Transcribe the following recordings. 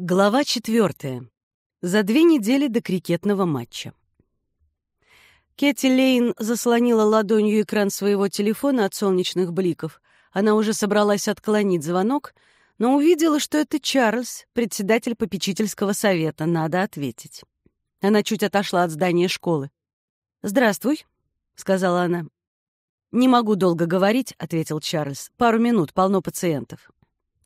Глава четвертая. За две недели до крикетного матча. Кэти Лейн заслонила ладонью экран своего телефона от солнечных бликов. Она уже собралась отклонить звонок, но увидела, что это Чарльз, председатель попечительского совета. Надо ответить. Она чуть отошла от здания школы. «Здравствуй», — сказала она. «Не могу долго говорить», — ответил Чарльз. «Пару минут, полно пациентов».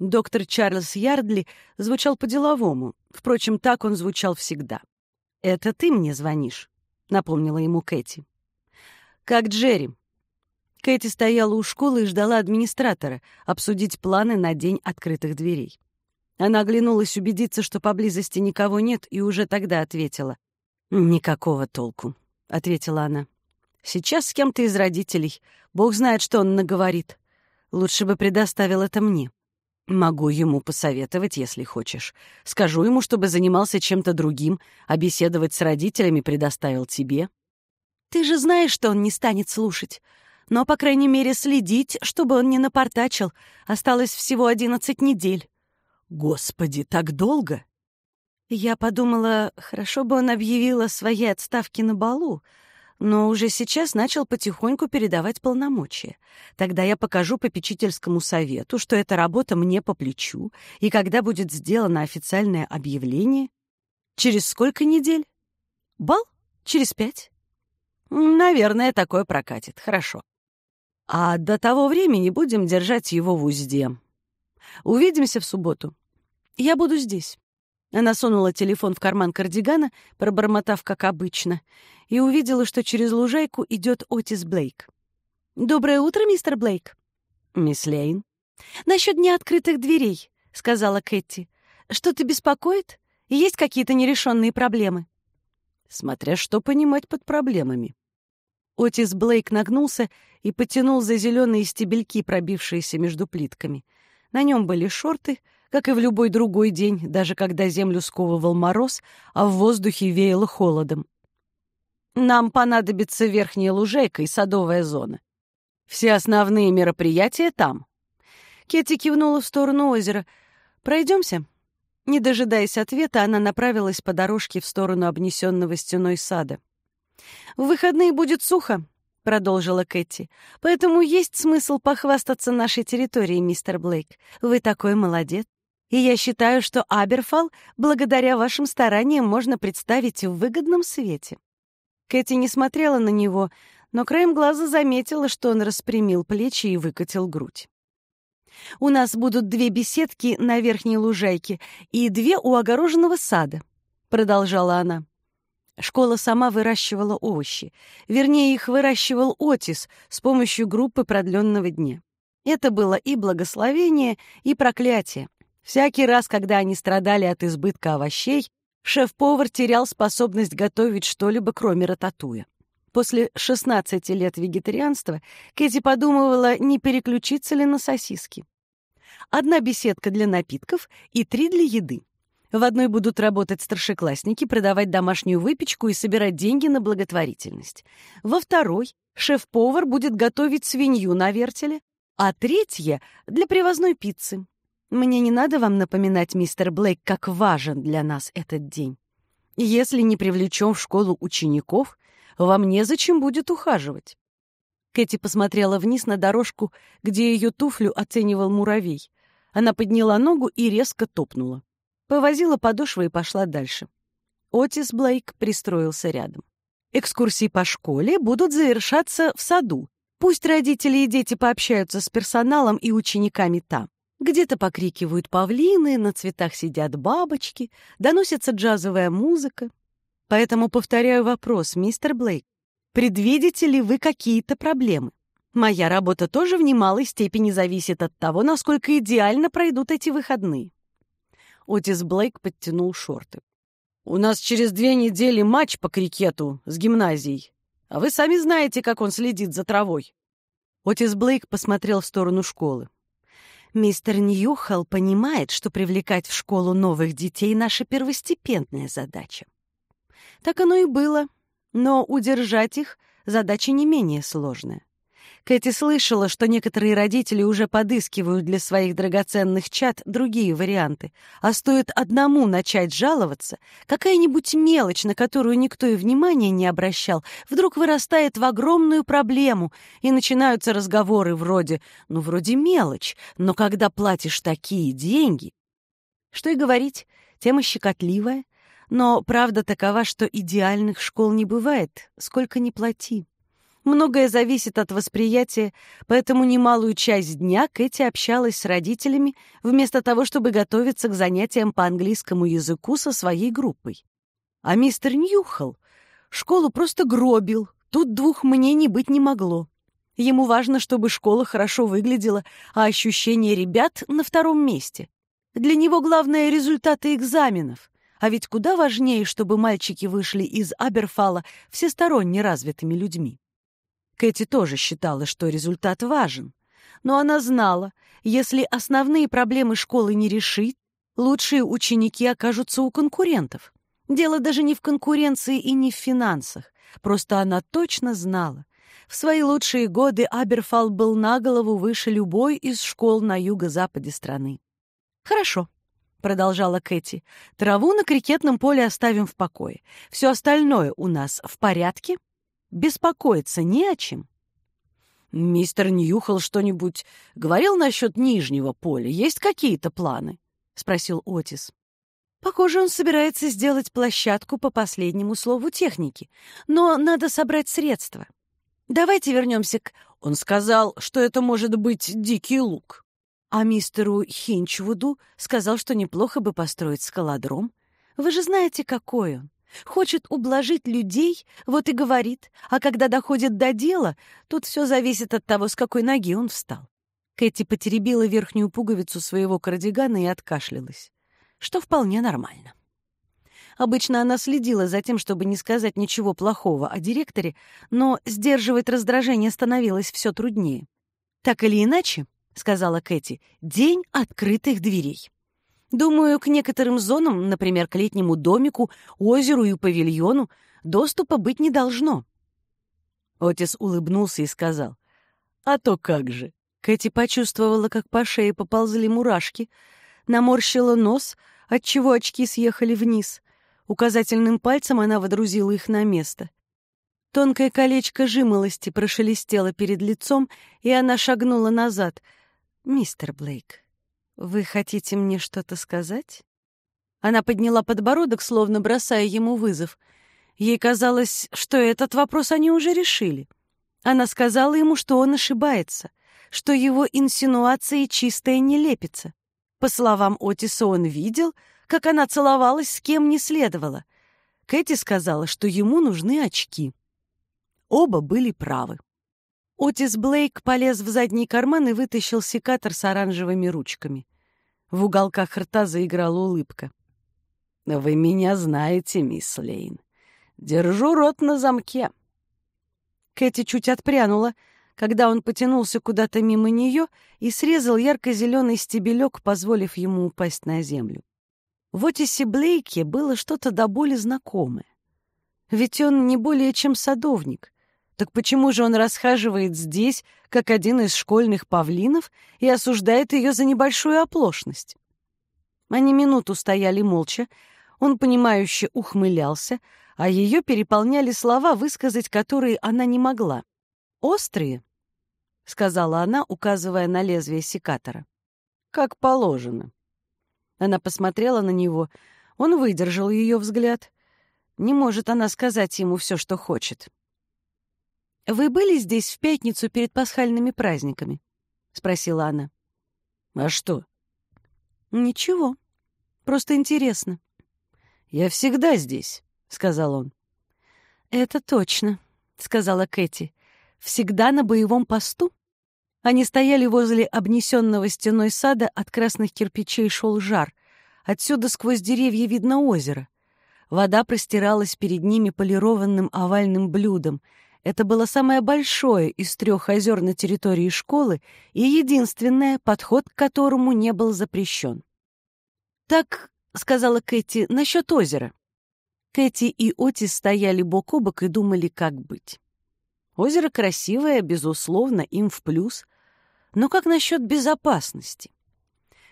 Доктор Чарльз Ярдли звучал по-деловому. Впрочем, так он звучал всегда. «Это ты мне звонишь», — напомнила ему Кэти. «Как Джерри». Кэти стояла у школы и ждала администратора обсудить планы на день открытых дверей. Она оглянулась убедиться, что поблизости никого нет, и уже тогда ответила. «Никакого толку», — ответила она. «Сейчас с кем-то из родителей. Бог знает, что он наговорит. Лучше бы предоставил это мне». Могу ему посоветовать, если хочешь. Скажу ему, чтобы занимался чем-то другим, а беседовать с родителями предоставил тебе. Ты же знаешь, что он не станет слушать. Но, по крайней мере, следить, чтобы он не напортачил. Осталось всего одиннадцать недель. Господи, так долго? Я подумала, хорошо бы он объявил о своей отставке на балу, но уже сейчас начал потихоньку передавать полномочия. Тогда я покажу попечительскому совету, что эта работа мне по плечу, и когда будет сделано официальное объявление? Через сколько недель? Бал? Через пять? Наверное, такое прокатит. Хорошо. А до того времени будем держать его в узде. Увидимся в субботу. Я буду здесь. Она сунула телефон в карман кардигана, пробормотав, как обычно, и увидела, что через лужайку идет Отис Блейк. «Доброе утро, мистер Блейк». «Мисс Лейн». «Насчет дня открытых дверей», — сказала Кэти. «Что-то беспокоит? Есть какие-то нерешенные проблемы?» «Смотря что понимать под проблемами». Отис Блейк нагнулся и потянул за зеленые стебельки, пробившиеся между плитками. На нем были шорты — как и в любой другой день, даже когда землю сковывал мороз, а в воздухе веяло холодом. Нам понадобится верхняя лужайка и садовая зона. Все основные мероприятия там. Кетти кивнула в сторону озера. Пройдемся. Не дожидаясь ответа, она направилась по дорожке в сторону обнесенного стеной сада. «В выходные будет сухо», — продолжила Кэти. «Поэтому есть смысл похвастаться нашей территорией, мистер Блейк. Вы такой молодец и я считаю, что Аберфал, благодаря вашим стараниям, можно представить в выгодном свете». Кэти не смотрела на него, но краем глаза заметила, что он распрямил плечи и выкатил грудь. «У нас будут две беседки на верхней лужайке и две у огороженного сада», — продолжала она. Школа сама выращивала овощи. Вернее, их выращивал Отис с помощью группы продленного дня. Это было и благословение, и проклятие. Всякий раз, когда они страдали от избытка овощей, шеф-повар терял способность готовить что-либо, кроме рататуя. После 16 лет вегетарианства Кэти подумывала, не переключиться ли на сосиски. Одна беседка для напитков и три для еды. В одной будут работать старшеклассники, продавать домашнюю выпечку и собирать деньги на благотворительность. Во второй шеф-повар будет готовить свинью на вертеле, а третья — для привозной пиццы. Мне не надо вам напоминать, мистер Блейк, как важен для нас этот день. Если не привлечем в школу учеников, вам незачем будет ухаживать. Кэти посмотрела вниз на дорожку, где ее туфлю оценивал муравей. Она подняла ногу и резко топнула. Повозила подошвы и пошла дальше. Отис Блейк пристроился рядом. Экскурсии по школе будут завершаться в саду. Пусть родители и дети пообщаются с персоналом и учениками там. Где-то покрикивают павлины, на цветах сидят бабочки, доносится джазовая музыка. Поэтому повторяю вопрос, мистер Блейк. Предвидите ли вы какие-то проблемы? Моя работа тоже в немалой степени зависит от того, насколько идеально пройдут эти выходные. Отис Блейк подтянул шорты. «У нас через две недели матч по крикету с гимназией, а вы сами знаете, как он следит за травой». Отис Блейк посмотрел в сторону школы. Мистер Ньюхал понимает, что привлекать в школу новых детей — наша первостепенная задача. Так оно и было, но удержать их — задача не менее сложная. Кэти слышала, что некоторые родители уже подыскивают для своих драгоценных чад другие варианты, а стоит одному начать жаловаться, какая-нибудь мелочь, на которую никто и внимания не обращал, вдруг вырастает в огромную проблему, и начинаются разговоры вроде «ну, вроде мелочь, но когда платишь такие деньги...» Что и говорить, тема щекотливая, но правда такова, что идеальных школ не бывает, сколько ни плати. Многое зависит от восприятия, поэтому немалую часть дня Кэти общалась с родителями вместо того, чтобы готовиться к занятиям по английскому языку со своей группой. А мистер Ньюхал школу просто гробил, тут двух мнений быть не могло. Ему важно, чтобы школа хорошо выглядела, а ощущения ребят на втором месте. Для него главное — результаты экзаменов. А ведь куда важнее, чтобы мальчики вышли из Аберфала всесторонне развитыми людьми. Кэти тоже считала, что результат важен. Но она знала, если основные проблемы школы не решить, лучшие ученики окажутся у конкурентов. Дело даже не в конкуренции и не в финансах. Просто она точно знала. В свои лучшие годы Аберфал был на голову выше любой из школ на юго-западе страны. «Хорошо», — продолжала Кэти, — «траву на крикетном поле оставим в покое. Все остальное у нас в порядке?» Беспокоиться не о чем. «Мистер Ньюхал что-нибудь говорил насчет нижнего поля? Есть какие-то планы?» — спросил Отис. «Похоже, он собирается сделать площадку по последнему слову техники, но надо собрать средства. Давайте вернемся к...» Он сказал, что это может быть дикий лук. А мистеру Хинчвуду сказал, что неплохо бы построить скалодром. Вы же знаете, какой он. Хочет ублажить людей, вот и говорит, а когда доходит до дела, тут все зависит от того, с какой ноги он встал. Кэти потеребила верхнюю пуговицу своего кардигана и откашлялась, что вполне нормально. Обычно она следила за тем, чтобы не сказать ничего плохого о директоре, но сдерживать раздражение становилось все труднее. «Так или иначе», — сказала Кэти, — «день открытых дверей». Думаю, к некоторым зонам, например, к летнему домику, озеру и павильону, доступа быть не должно. Отис улыбнулся и сказал, «А то как же!» Кэти почувствовала, как по шее поползли мурашки, наморщила нос, отчего очки съехали вниз. Указательным пальцем она водрузила их на место. Тонкое колечко жимолости прошелестело перед лицом, и она шагнула назад. «Мистер Блейк, «Вы хотите мне что-то сказать?» Она подняла подбородок, словно бросая ему вызов. Ей казалось, что этот вопрос они уже решили. Она сказала ему, что он ошибается, что его инсинуации чистая нелепица. По словам Отиса, он видел, как она целовалась с кем не следовало. Кэти сказала, что ему нужны очки. Оба были правы. Отис Блейк полез в задний карман и вытащил секатор с оранжевыми ручками. В уголках рта заиграла улыбка. «Вы меня знаете, мисс Лейн. Держу рот на замке». Кэти чуть отпрянула, когда он потянулся куда-то мимо нее и срезал ярко-зеленый стебелек, позволив ему упасть на землю. В Отисе Блейке было что-то до боли знакомое. Ведь он не более чем садовник, так почему же он расхаживает здесь, как один из школьных павлинов, и осуждает ее за небольшую оплошность? Они минуту стояли молча, он, понимающе ухмылялся, а ее переполняли слова, высказать которые она не могла. «Острые», — сказала она, указывая на лезвие секатора. «Как положено». Она посмотрела на него, он выдержал ее взгляд. Не может она сказать ему все, что хочет. «Вы были здесь в пятницу перед пасхальными праздниками?» — спросила она. «А что?» «Ничего. Просто интересно». «Я всегда здесь», — сказал он. «Это точно», — сказала Кэти. «Всегда на боевом посту?» Они стояли возле обнесенного стеной сада, от красных кирпичей шел жар. Отсюда сквозь деревья видно озеро. Вода простиралась перед ними полированным овальным блюдом — это было самое большое из трех озер на территории школы и единственное, подход к которому не был запрещен. «Так», — сказала Кэти, — «насчет озера». Кэти и Отис стояли бок о бок и думали, как быть. Озеро красивое, безусловно, им в плюс. Но как насчет безопасности?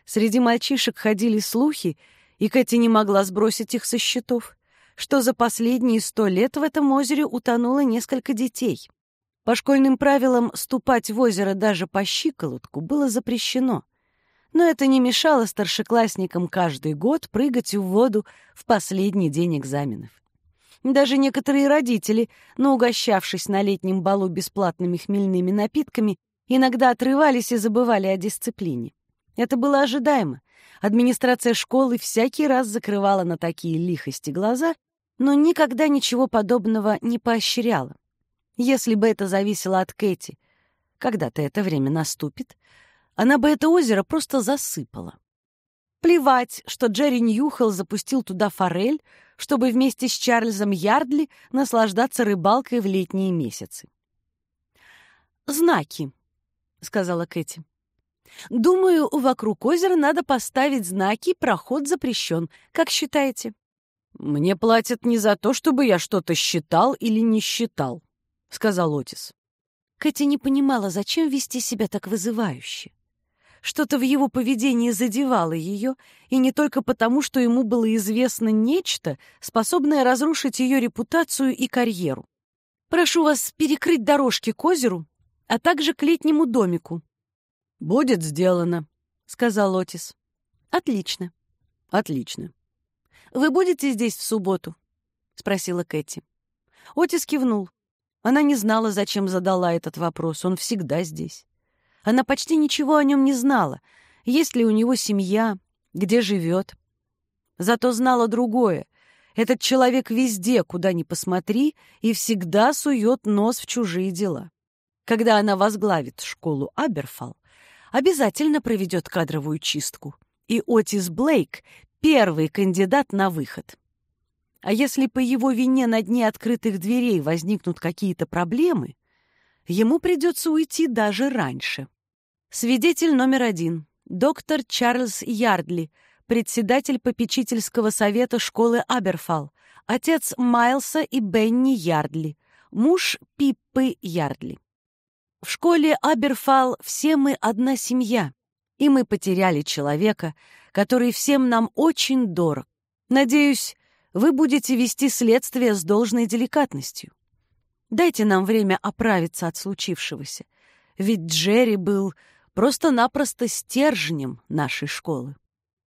Среди мальчишек ходили слухи, и Кэти не могла сбросить их со счетов, что за последние сто лет в этом озере утонуло несколько детей. По школьным правилам ступать в озеро даже по щиколотку было запрещено. Но это не мешало старшеклассникам каждый год прыгать в воду в последний день экзаменов. Даже некоторые родители, наугощавшись на летнем балу бесплатными хмельными напитками, иногда отрывались и забывали о дисциплине. Это было ожидаемо. Администрация школы всякий раз закрывала на такие лихости глаза, но никогда ничего подобного не поощряла. Если бы это зависело от Кэти, когда-то это время наступит, она бы это озеро просто засыпала. Плевать, что Джерри Ньюхелл запустил туда форель, чтобы вместе с Чарльзом Ярдли наслаждаться рыбалкой в летние месяцы. «Знаки», — сказала Кэти. «Думаю, вокруг озера надо поставить знаки «Проход запрещен». Как считаете?» «Мне платят не за то, чтобы я что-то считал или не считал», — сказал Отис. Кэти не понимала, зачем вести себя так вызывающе. Что-то в его поведении задевало ее, и не только потому, что ему было известно нечто, способное разрушить ее репутацию и карьеру. «Прошу вас перекрыть дорожки к озеру, а также к летнему домику». «Будет сделано», — сказал Отис. «Отлично». «Отлично». «Вы будете здесь в субботу?» — спросила Кэти. Отис кивнул. Она не знала, зачем задала этот вопрос. Он всегда здесь. Она почти ничего о нем не знала. Есть ли у него семья, где живет. Зато знала другое. Этот человек везде, куда ни посмотри, и всегда сует нос в чужие дела. Когда она возглавит школу Аберфал, обязательно проведет кадровую чистку. И Отис Блейк — первый кандидат на выход. А если по его вине на дне открытых дверей возникнут какие-то проблемы, ему придется уйти даже раньше. Свидетель номер один. Доктор Чарльз Ярдли, председатель попечительского совета школы Аберфал, отец Майлса и Бенни Ярдли, муж Пиппы Ярдли. В школе Аберфал все мы одна семья, и мы потеряли человека, который всем нам очень дорог. Надеюсь, вы будете вести следствие с должной деликатностью. Дайте нам время оправиться от случившегося. Ведь Джерри был просто-напросто стержнем нашей школы.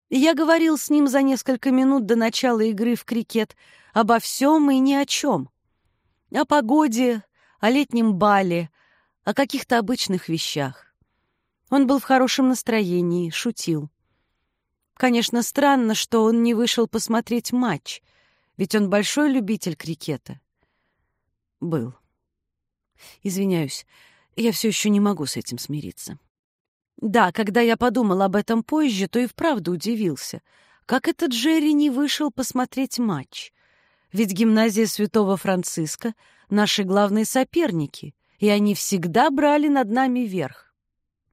Я говорил с ним за несколько минут до начала игры в крикет обо всем и ни о чем. О погоде, о летнем бале, о каких-то обычных вещах. Он был в хорошем настроении, шутил. Конечно, странно, что он не вышел посмотреть матч, ведь он большой любитель крикета. Был. Извиняюсь, я все еще не могу с этим смириться. Да, когда я подумал об этом позже, то и вправду удивился. Как этот Джерри не вышел посмотреть матч? Ведь гимназия Святого Франциска — наши главные соперники, и они всегда брали над нами верх.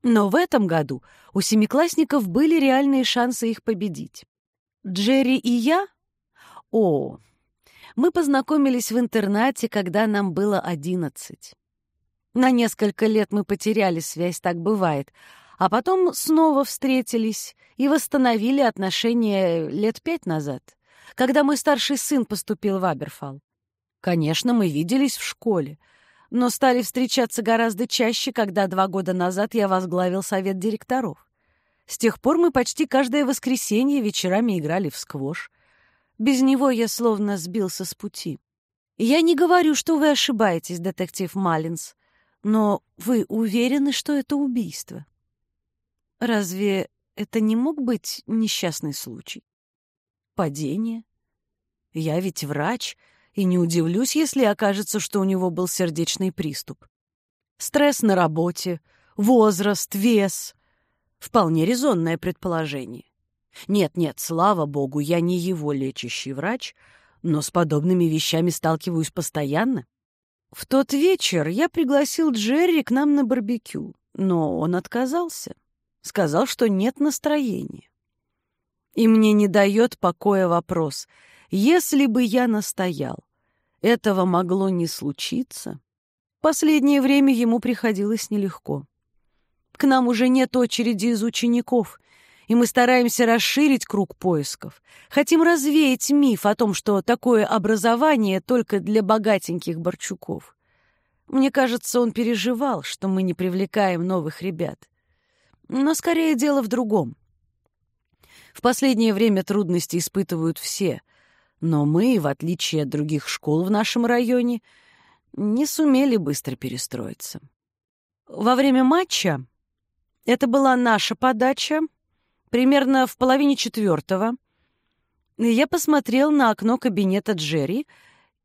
Но в этом году у семиклассников были реальные шансы их победить. Джерри и я? О, мы познакомились в интернате, когда нам было одиннадцать. На несколько лет мы потеряли связь, так бывает — а потом снова встретились и восстановили отношения лет пять назад, когда мой старший сын поступил в Аберфал. Конечно, мы виделись в школе, но стали встречаться гораздо чаще, когда два года назад я возглавил совет директоров. С тех пор мы почти каждое воскресенье вечерами играли в сквош. Без него я словно сбился с пути. Я не говорю, что вы ошибаетесь, детектив Маллинс, но вы уверены, что это убийство? Разве это не мог быть несчастный случай? Падение? Я ведь врач, и не удивлюсь, если окажется, что у него был сердечный приступ. Стресс на работе, возраст, вес. Вполне резонное предположение. Нет-нет, слава богу, я не его лечащий врач, но с подобными вещами сталкиваюсь постоянно. В тот вечер я пригласил Джерри к нам на барбекю, но он отказался сказал, что нет настроения. И мне не дает покоя вопрос, если бы я настоял, этого могло не случиться. последнее время ему приходилось нелегко. К нам уже нет очереди из учеников, и мы стараемся расширить круг поисков. Хотим развеять миф о том, что такое образование только для богатеньких Борчуков. Мне кажется, он переживал, что мы не привлекаем новых ребят. Но скорее дело в другом. В последнее время трудности испытывают все, но мы, в отличие от других школ в нашем районе, не сумели быстро перестроиться. Во время матча это была наша подача, примерно в половине четвертого. Я посмотрел на окно кабинета Джерри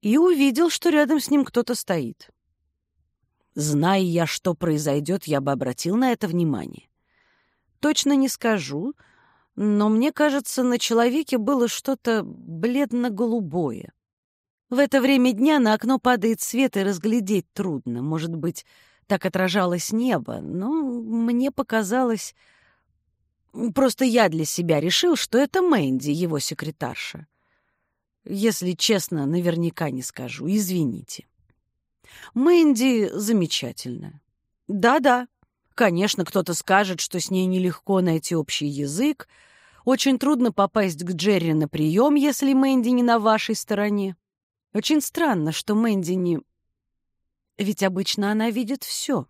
и увидел, что рядом с ним кто-то стоит. Зная я, что произойдет, я бы обратил на это внимание. Точно не скажу, но мне кажется, на человеке было что-то бледно-голубое. В это время дня на окно падает свет, и разглядеть трудно. Может быть, так отражалось небо, но мне показалось... Просто я для себя решил, что это Мэнди, его секретарша. Если честно, наверняка не скажу, извините. Мэнди замечательная. Да-да, конечно, кто-то скажет, что с ней нелегко найти общий язык, очень трудно попасть к Джерри на прием, если Мэнди не на вашей стороне. Очень странно, что Мэнди не... Ведь обычно она видит все.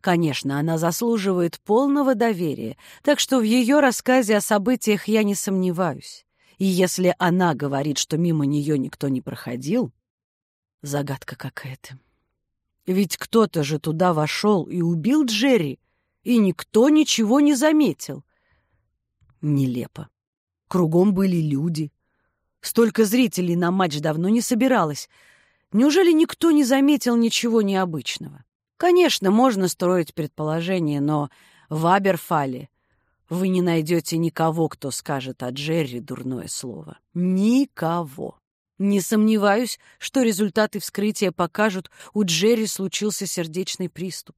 Конечно, она заслуживает полного доверия, так что в ее рассказе о событиях я не сомневаюсь. И если она говорит, что мимо нее никто не проходил, загадка какая-то. Ведь кто-то же туда вошел и убил Джерри, и никто ничего не заметил. Нелепо. Кругом были люди. Столько зрителей на матч давно не собиралось. Неужели никто не заметил ничего необычного? Конечно, можно строить предположения, но в Аберфале вы не найдете никого, кто скажет о Джерри дурное слово. Никого. Не сомневаюсь, что результаты вскрытия покажут, у Джерри случился сердечный приступ.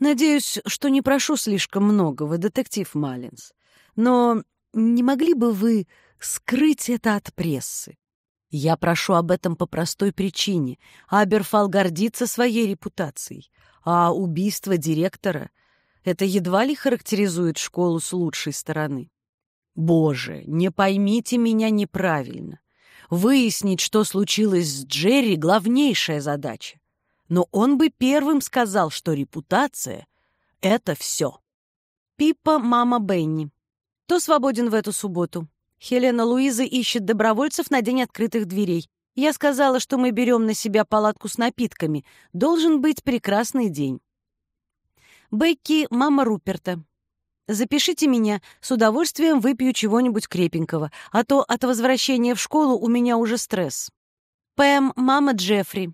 Надеюсь, что не прошу слишком многого, детектив Маллинс. Но не могли бы вы скрыть это от прессы? Я прошу об этом по простой причине. Аберфал гордится своей репутацией, а убийство директора — это едва ли характеризует школу с лучшей стороны. Боже, не поймите меня неправильно. Выяснить, что случилось с Джерри, — главнейшая задача. Но он бы первым сказал, что репутация — это все. Пипа, мама Бенни. Кто свободен в эту субботу? Хелена Луиза ищет добровольцев на день открытых дверей. Я сказала, что мы берем на себя палатку с напитками. Должен быть прекрасный день. Бекки, мама Руперта. Запишите меня, с удовольствием выпью чего-нибудь крепенького, а то от возвращения в школу у меня уже стресс. Пэм, мама Джеффри.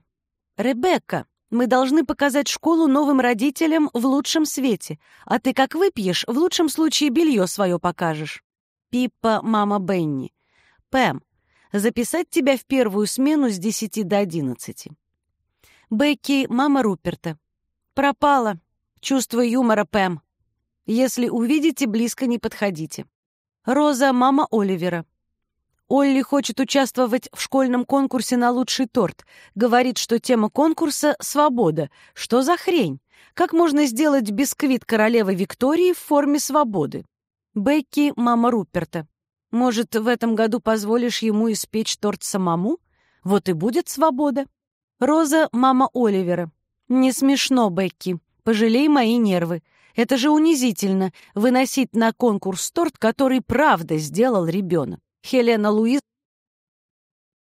Ребекка, мы должны показать школу новым родителям в лучшем свете, а ты как выпьешь, в лучшем случае белье свое покажешь. Пиппа, мама Бенни. Пэм, записать тебя в первую смену с 10 до 11. Бекки, мама Руперта. Пропала. Чувство юмора, Пэм. Если увидите, близко не подходите. Роза, мама Оливера. Олли хочет участвовать в школьном конкурсе на лучший торт. Говорит, что тема конкурса — свобода. Что за хрень? Как можно сделать бисквит королевы Виктории в форме свободы? Бекки — мама Руперта. Может, в этом году позволишь ему испечь торт самому? Вот и будет свобода. Роза — мама Оливера. Не смешно, Бекки. Пожалей мои нервы. Это же унизительно — выносить на конкурс торт, который правда сделал ребенок. Хелена Луиз